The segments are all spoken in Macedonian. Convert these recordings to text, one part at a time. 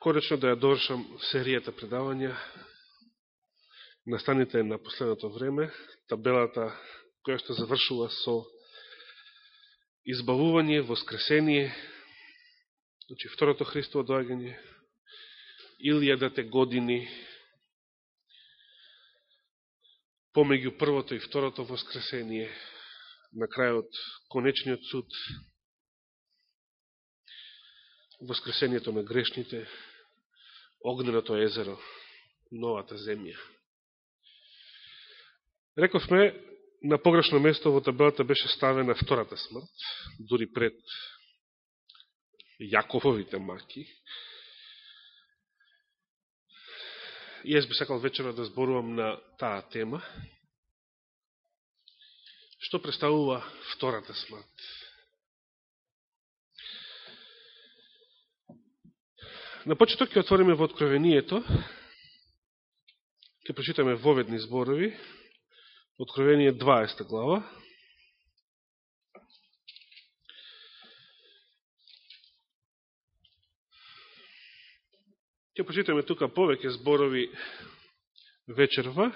Конечно да ја довршам серијата предавања. Настаните на последното време, табелата која што завршува со избавување, воскресение, значи второто Христово доаѓање, илјадате години, помеѓу првото и второто воскресение, на крајот конечниот суд, воскресението на грешните, огненото езеро, новата земја. Рековме, на погрешно место во табелата беше ставена втората смрт, дури пред Јакововите маки. И јас би сакал вечера да зборувам на таа тема. Што представува втората смрт? На почеток ќе отвориме во Откровението, ќе прочитаме воведни зборови, Откровение 20 глава. Ќе прочитаме тука повеќе зборови вечерва,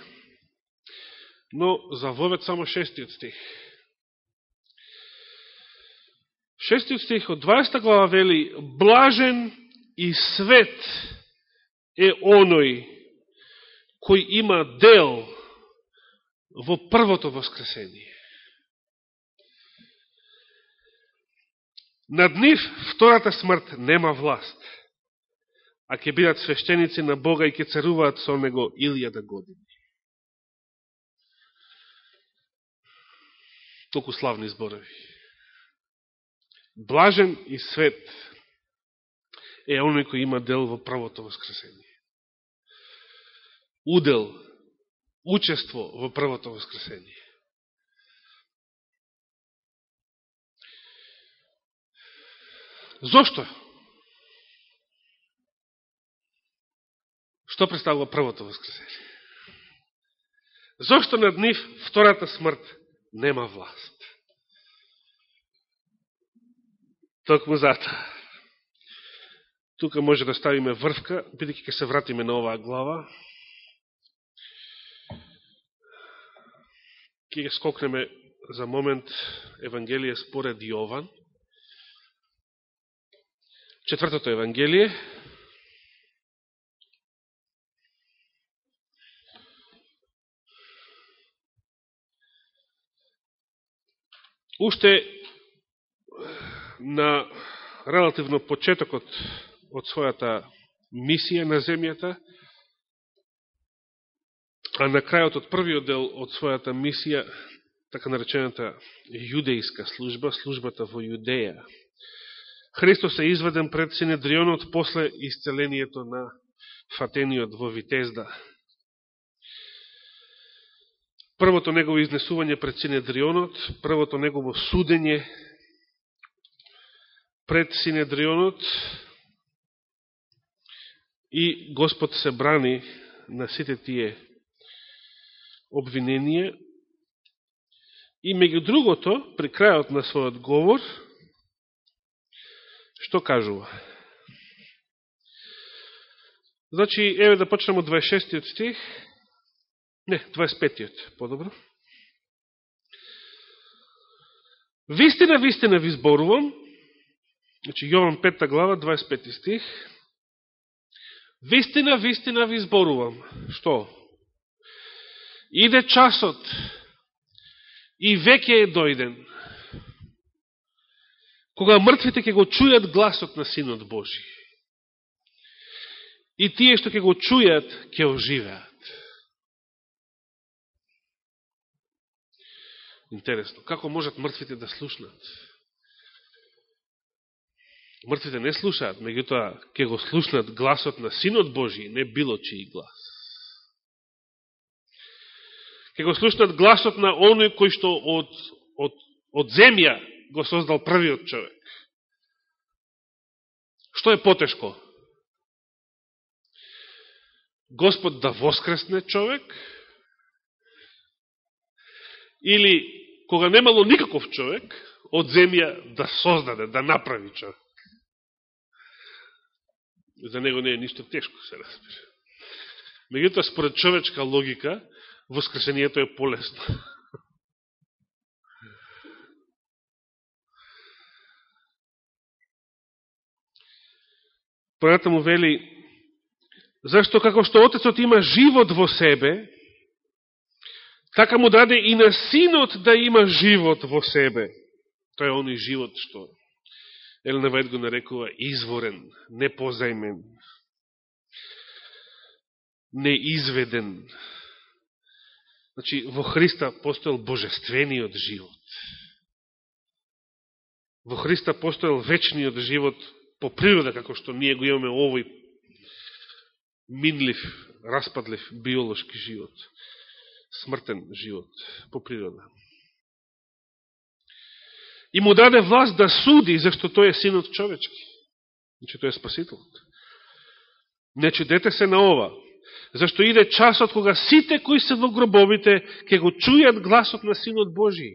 но за вовед само шестиот стих. Шестиот стих од 20 глава вели Блажен и свет е оној кој има дел во првото воскресение. Над нив втората смрт нема власт, а ќе бидат свештеници на Бога и ќе царуваат со него илјада години. Толку славни зборови. Блажен и свет е оној кој има дел во првото воскресение. Удел, учество во првото воскресение. Зошто? Што представува првото воскресение? Зошто над нив втората смрт нема власт? Токму затоа Тука може да ставиме врвка, бидеќи ќе се вратиме на оваа глава. Ке скокнеме за момент Евангелие според Јован. Четвртото Евангелие. Уште на релативно почетокот од својата мисија на земјата, а на крајот од првиот дел од својата мисија, така наречената јудејска служба, службата во Јудеја. Христос е изведен пред Синедрионот после исцелението на фатениот во Витезда. Првото негово изнесување пред Синедрионот, првото негово судење пред Синедрионот, И Господ се брани на сите тие обвиненија. И меѓу другото, при крајот на својот говор, што кажува? Значи, еве да почнемо од 26 стих. Не, 25-тиот, подобро. Вистина, вистина ви зборувам, значи Јован 5 глава, 25 стих, Вистина, вистина ви зборувам. Што? Иде часот и веќе е дојден. Кога мртвите ќе го чујат гласот на Синот Божи. И тие што ќе го чујат, ќе оживеат. Интересно. Како можат мртвите да слушнат? Мртвите не слушаат, меѓутоа ќе го слушнат гласот на Синот Божи, не било чиј глас. Ќе го слушнат гласот на оној кој што од, од, од земја го создал првиот човек. Што е потешко? Господ да воскресне човек или кога немало никаков човек од земја да создаде, да направи човек. За него не е ништо тешко, се разбира. Меѓутоа, според човечка логика, воскресението е полесно. Понатаму му вели, зашто како што Отецот има живот во себе, така му даде и на Синот да има живот во себе. Тој е оној живот што Елена Вајд го нарекува изворен, непозајмен, неизведен. Значи, во Христа постоел божествениот живот. Во Христа постоел вечниот живот по природа, како што ние го имаме овој минлив, распадлив биолошки живот, смртен живот по природа. И му даде власт да суди, зашто тој е синот човечки. Значи, тој е спасителот. Не чудете се на ова, зашто иде часот кога сите кои се во гробовите ќе го чујат гласот на Синот Божи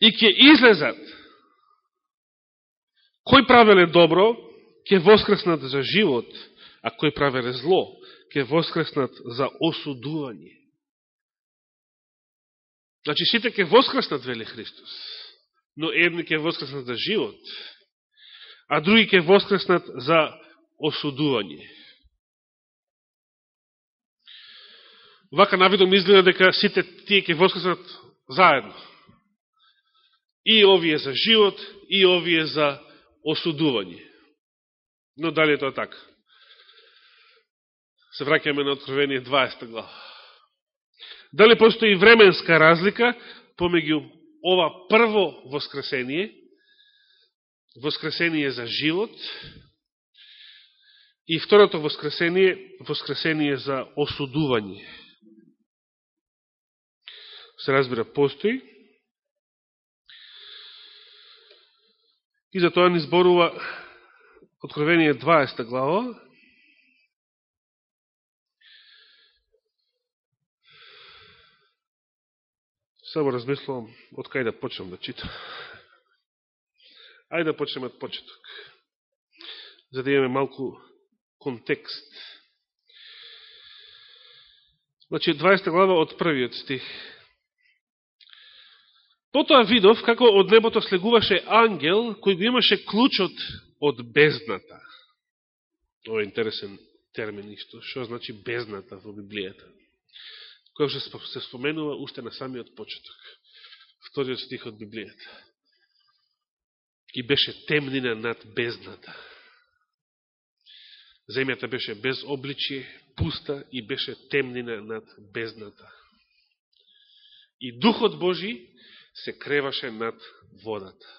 и ќе излезат Кој правеле добро, ќе воскреснат за живот, а кој правеле зло, ќе воскреснат за осудување. Значи, сите ќе воскреснат, вели Христос, но едни ќе воскреснат за живот, а други ќе воскреснат за осудување. Вака навидом изгледа дека сите тие ќе воскреснат заедно. И овие за живот, и овие за осудување. Но дали е тоа така? Се враќаме на Откровение 20 глава. Дали постои временска разлика помеѓу ова прво воскресение, воскресение за живот, и второто воскресение, воскресение за осудување. Се разбира, постои, И за тоа ни зборува Откровение 20 глава. Само размислувам од кај да почнем да читам. Ајде да почнем од почеток. За да имаме малку контекст. Значи, 20 глава од првиот стих. Потоа видов како од небото слегуваше ангел кој го имаше клучот од бездната. Ова е интересен термин што, Што значи бездната во Библијата? Кој што се споменува уште на самиот почеток. Вториот стих од Библијата. И беше темнина над бездната. Земјата беше без обличие, пуста и беше темнина над бездната. И Духот Божи се креваше над водата.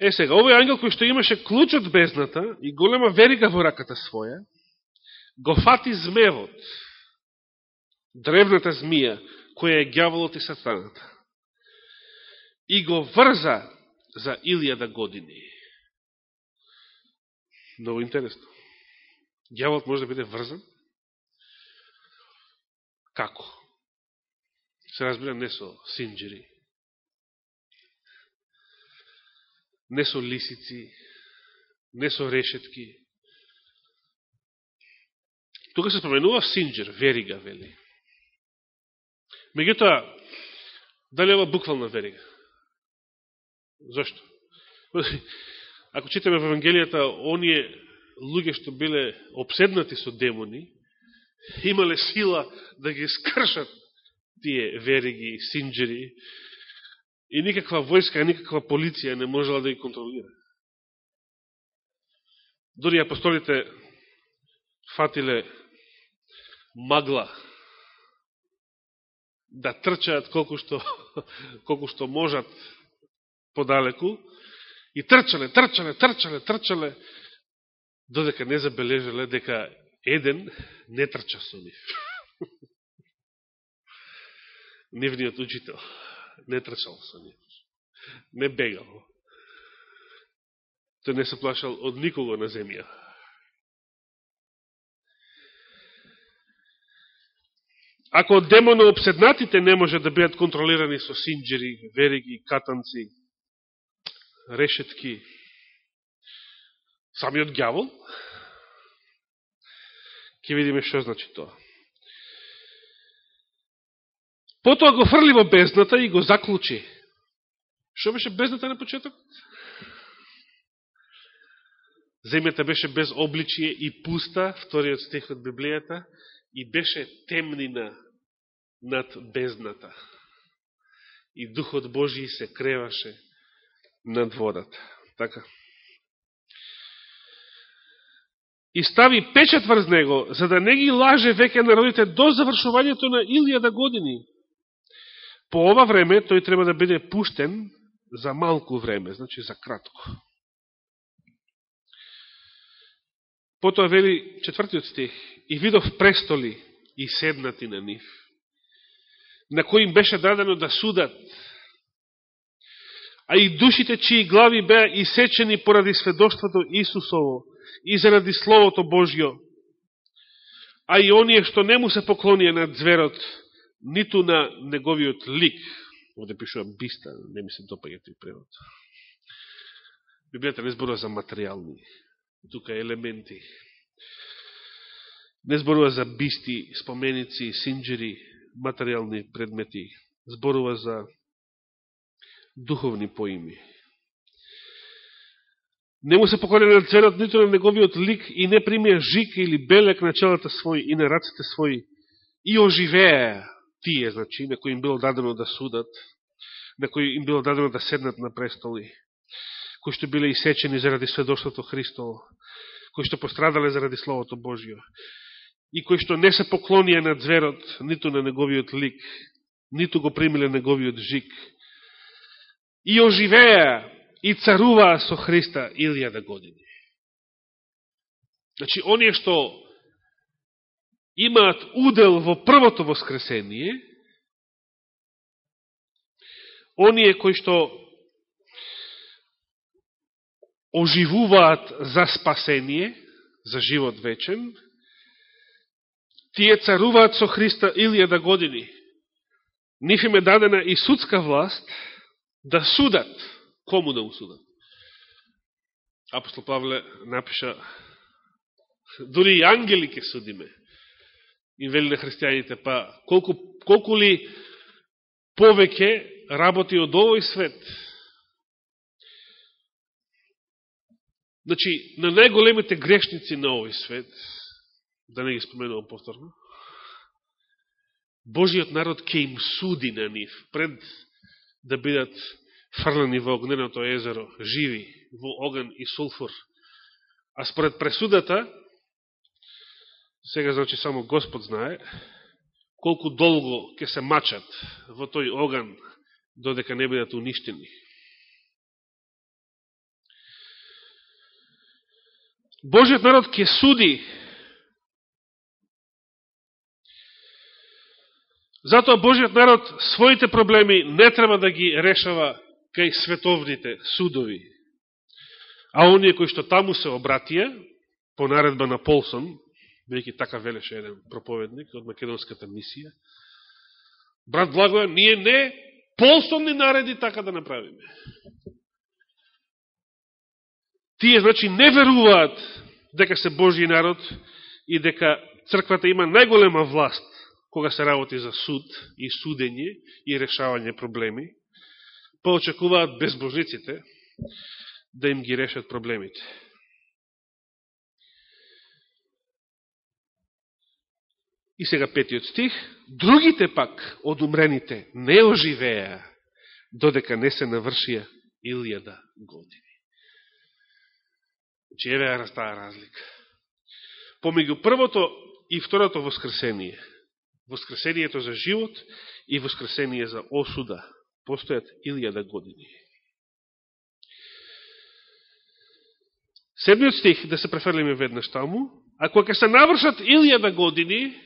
Е сега, овој ангел кој што имаше клуч од бездната и голема верига во раката своја, го фати змевот, древната змија, која е гјаволот и сатаната, и го врза за илјада години. Много интересно. Гјаволот може да биде врзан? Како? Се разбира не со синджери, не со лисици, не со решетки. Тука се споменува синджер, верига, вели. Меѓутоа, дали ова буквална верига? Зошто? Ако читаме в Евангелијата, оние луѓе што биле обседнати со демони, имале сила да ги скршат тие вериги, синджери, и никаква војска, никаква полиција не можела да ги контролира. Дори апостолите фатиле магла да трчаат колку што, колку што можат подалеку, и трчале, трчале, трчале, трчале, додека не забележале дека еден не трча со нив. нивниот учител. Не трчал со нив. Не бегал. Тој не се плашал од никого на земја. Ако демоно обседнатите не може да бидат контролирани со синджери, вериги, катанци, решетки, самиот гјавол, ќе видиме што значи тоа. Потоа го фрли во бездната и го заклучи. Што беше бездната на почеток? Земјата беше без обличие и пуста, вториот стих од Библијата, и беше темнина над бездната. И Духот Божи се креваше над водата. Така. И стави печат врз него, за да не ги лаже веќе народите до завршувањето на илјада години. По ова време тој треба да биде пуштен за малку време, значи за кратко. Потоа вели четвртиот стих, и видов престоли и седнати на нив, на кои им беше дадено да судат, а и душите чии глави беа исечени поради сведоштвото Исусово и заради Словото Божјо, а и оние што не му се поклонија на зверот, ниту на неговиот лик, овде пишува биста, не ми се допаѓа тој превод. Библијата не зборува за материјални, тука елементи. Не зборува за бисти, споменици, синджери, материјални предмети. Зборува за духовни поими. Не му се поколе на цверот нито на неговиот лик и не примија жик или белек на челата свој и на раците свој и оживеа тие, значи, на кои им било дадено да судат, на кои им било дадено да седнат на престоли, кои што биле исечени заради сведоштото Христово, кои што пострадале заради Словото Божио, и кои што не се поклонија на зверот, ниту на неговиот лик, ниту го примиле неговиот жик, и оживеа и царуваа со Христа илјада години. Значи, оние што имаат удел во првото воскресение, оние кои што оживуваат за спасение, за живот вечен, тие царуваат со Христа илјада години. Ниф им е дадена и судска власт да судат. Кому да му судат? Апостол Павле напиша, дури и ангели ке судиме им вели на христијаните, па колку, колку ли повеќе работи од овој свет? Значи, на најголемите грешници на овој свет, да не ги споменувам повторно, Божиот народ ќе им суди на нив, пред да бидат фрлени во огненото езеро, живи, во оган и сулфур. А според пресудата, Сега, значи, само Господ знае колку долго ќе се мачат во тој оган додека не бидат уништени. Божиот народ ќе суди Затоа Божиот народ своите проблеми не треба да ги решава кај световните судови. А оние кои што таму се обратија, по наредба на Полсон, веќе така велеше еден проповедник од македонската мисија. Брат Благоја, ние не полсон ни нареди така да направиме. Тие, значи, не веруваат дека се Божи народ и дека црквата има најголема власт кога се работи за суд и судење и решавање проблеми, па очекуваат безбожниците да им ги решат проблемите. И сега петиот стих, другите пак од умрените не оживеа, додека не се навршија илјада години. Че значи, еве таа разлика. Помеѓу првото и второто воскресение, воскресението за живот и воскресение за осуда, постојат илјада години. Седмиот стих, да се префрлиме веднаш таму, а кога се навршат илјада години,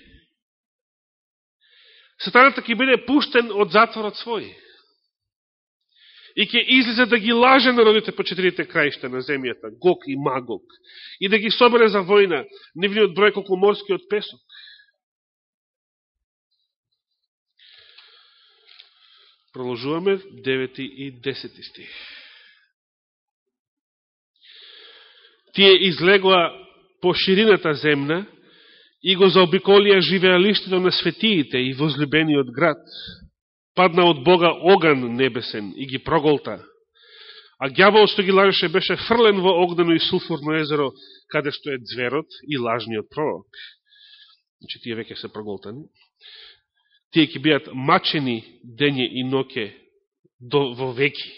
Сатаната ќе биде пуштен од затворот свој. И ќе излезе да ги лаже народите по четирите краишта на земјата, Гог и Магог, и да ги собере за војна, нивниот број колку морскиот песок. Проложуваме 9 и 10 стих. тие излегоа по ширината земна и го заобиколија живеалиштето на светиите и возлюбениот град. Падна од Бога оган небесен и ги проголта. А гјавол што ги лажеше беше фрлен во огнено и сулфурно езеро, каде што е зверот и лажниот пророк. Значи, тие веќе се проголтани. Тие ќе бидат мачени дење и ноке до, во веки.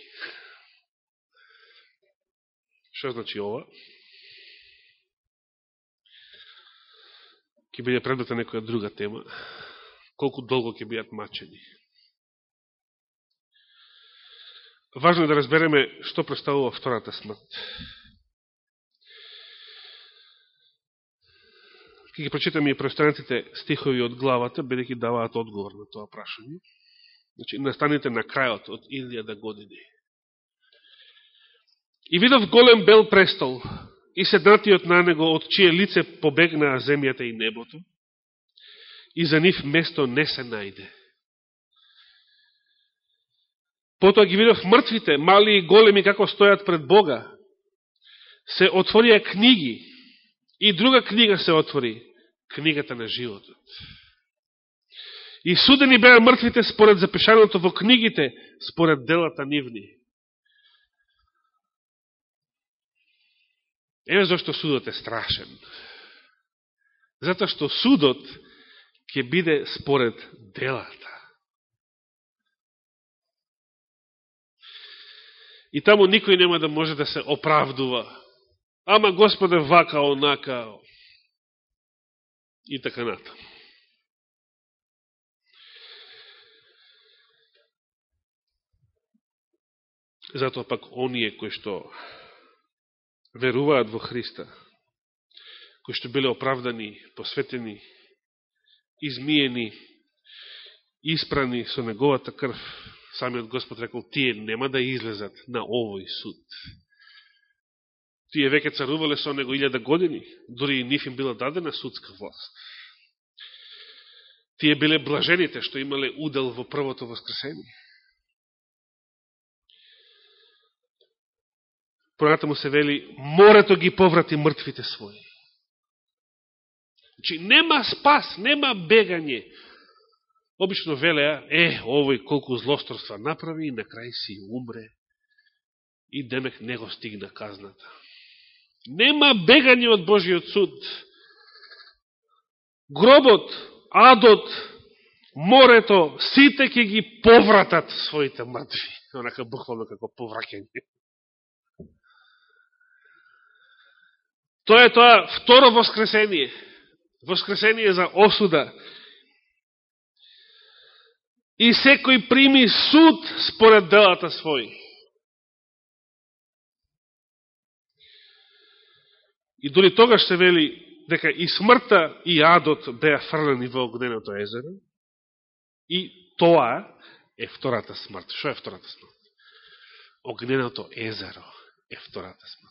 Што значи ова? Ке биде предмета некоја друга тема. Колку долго ќе бидат мачени. Важно е да разбереме што представува втората смрт. Ке ги прочитаме и преостанатите стихови од главата, бидеќи даваат одговор на тоа прашање. Значи, настаните на крајот од илјада години. И видов голем бел престол и седнатиот на него, од чие лице побегнаа земјата и небото, и за нив место не се најде. Потоа ги видов мртвите, мали и големи, како стојат пред Бога. Се отворија книги, и друга книга се отвори, книгата на животот. И судени беа мртвите според запишаното во книгите, според делата нивни. Еве зашто судот е страшен. Затоа што судот ќе биде според делата. И таму никој нема да може да се оправдува. Ама Господе вака, онака, и така натаму. Затоа пак оние кои што веруваат во Христа, кои што биле оправдани, посветени, измиени, испрани со неговата крв, самиот Господ рекол, тие нема да излезат на овој суд. Тие веќе царувале со него илјада години, дори и ниф им била дадена судска власт. Тие биле блажените што имале удел во првото воскресение. Понатаму се вели, морето ги поврати мртвите своји. Значи, нема спас, нема бегање. Обично велеа, е, овој колку злосторства направи и на крај си умре. И демек не го стигна казната. Нема бегање од Божиот суд. Гробот, адот, морето, сите ќе ги повратат своите мртви. Онака буквално како повраќање. Тоа е тоа второ воскресение. Воскресение за осуда. И секој прими суд според делата своји. И дори тогаш се вели дека и смртта и адот беа фрлени во огненото езеро. И тоа е втората смрт. Шо е втората смрт? Огненото езеро е втората смрт.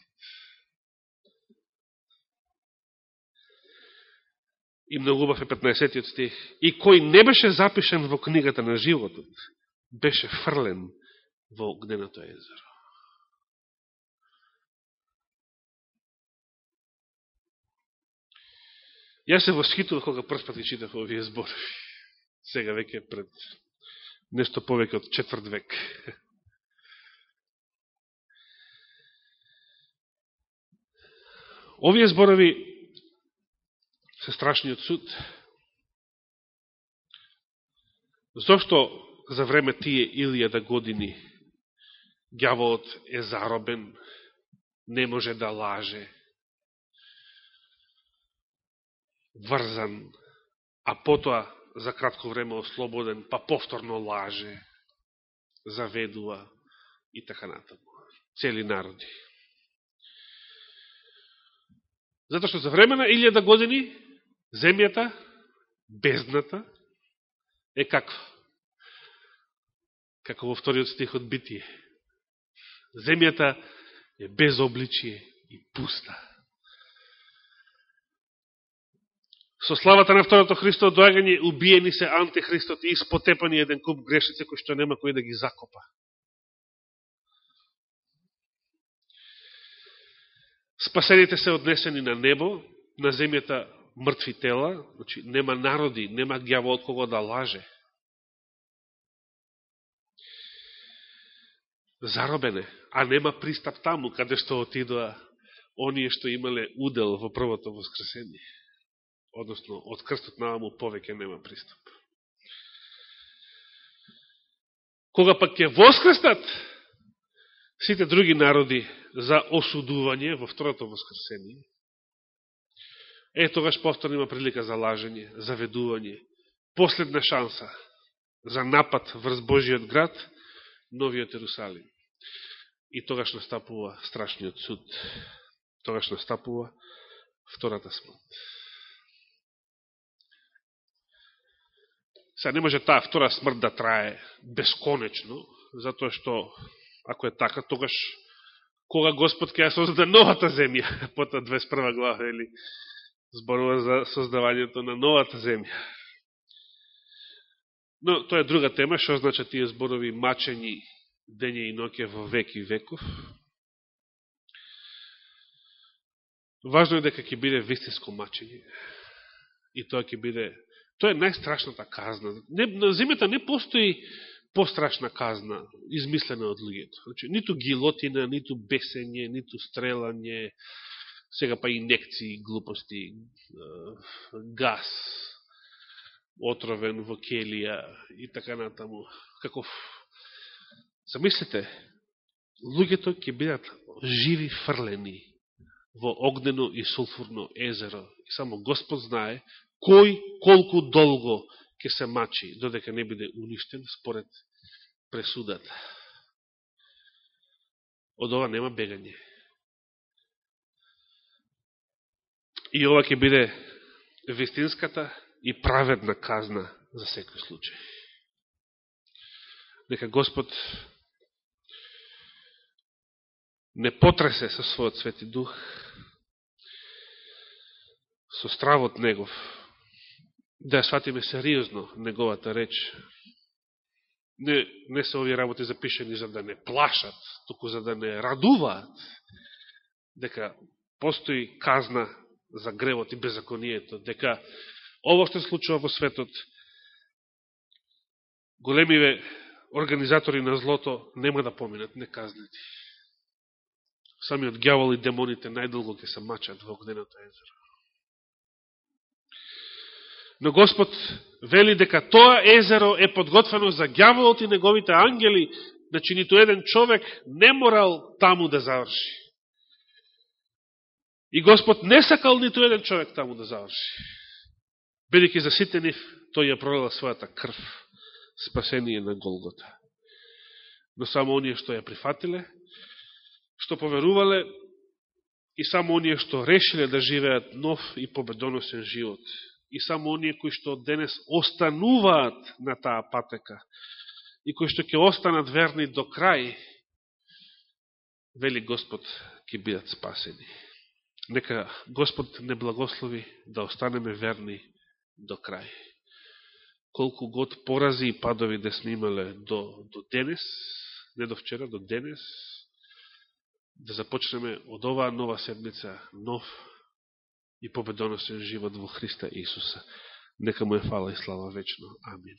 И многу убав е 15 стих. И кој не беше запишен во книгата на животот, беше фрлен во огненото езеро. Јас се восхитував кога прв пат ги читав овие зборови. Сега веќе пред нешто повеќе од четврт век. Овие зборови се страшниот суд. Зошто за време тие илијада години гјаволот е заробен, не може да лаже, врзан, а потоа за кратко време ослободен, па повторно лаже, заведува и така натаму. Цели народи. Затоа што за време на илјада години Земјата, бездната, е како? Како во вториот стих од Битие. Земјата е без обличие и пуста. Со славата на второто Христово доагање убиени се антихристот и испотепани еден куп грешници кои што нема кој да ги закопа. Спасените се однесени на небо, на земјата мртви тела, значи нема народи, нема гјаво од кого да лаже. Заробене, а нема пристап таму, каде што отидоа оние што имале удел во првото воскресение. Односно, од крстот наваму повеќе нема пристап. Кога пак ќе воскреснат сите други народи за осудување во второто воскресение, е, тогаш повторно има прилика за лажење, за ведување, последна шанса за напад врз Божиот град, новиот Ерусалим. И тогаш настапува страшниот суд. Тогаш настапува втората смрт. Сега не може таа втора смрт да трае бесконечно, затоа што, ако е така, тогаш кога Господ ќе ја создаде новата земја, пота 21 глава, или зборува за создавањето на новата земја. Но тоа е друга тема, што значат тие зборови мачени дење и ноќе во век и веков. Важно е дека ќе биде вистинско мачење. И тоа ќе биде... Тоа е најстрашната казна. Не, на земјата не постои пострашна казна, измислена од луѓето. Значи, ниту гилотина, ниту бесење, ниту стрелање, сега па инекции, глупости, газ, отровен во келија и така натаму. Каков... Замислите, луѓето ќе бидат живи фрлени во огнено и сулфурно езеро. И само Господ знае кој колку долго ќе се мачи, додека не биде уништен според пресудата. Од ова нема бегање. И ова ќе биде вистинската и праведна казна за секој случај. Нека Господ не потресе со својот свети дух, со стравот негов, да ја сватиме сериозно неговата реч. Не, не се овие работи запишени за да не плашат, туку за да не радуваат, дека постои казна за гревот и беззаконието, дека ово што се случува во светот, големиве организатори на злото нема да поминат неказнети. Самиот гјавол и демоните најдолго ќе се мачат во огненото езеро. Но Господ вели дека тоа езеро е подготвено за гјаволот и неговите ангели, начинито еден човек не морал таму да заврши. И Господ не сакал ниту еден човек таму да заврши. Бидеќи за сите нив, тој ја пролила својата крв, спасение на Голгота. Но само оние што ја прифатиле, што поверувале, и само оние што решиле да живеат нов и победоносен живот, и само оние кои што денес остануваат на таа патека, и кои што ќе останат верни до крај, вели Господ, ќе бидат спасени. Нека Господ не благослови да останеме верни до крај. Колку год порази и падови да сме имале до, до денес, не до вчера, до денес, да започнеме од оваа нова седмица нов и победоносен живот во Христа Исуса. Нека му е фала и слава вечно. Амин.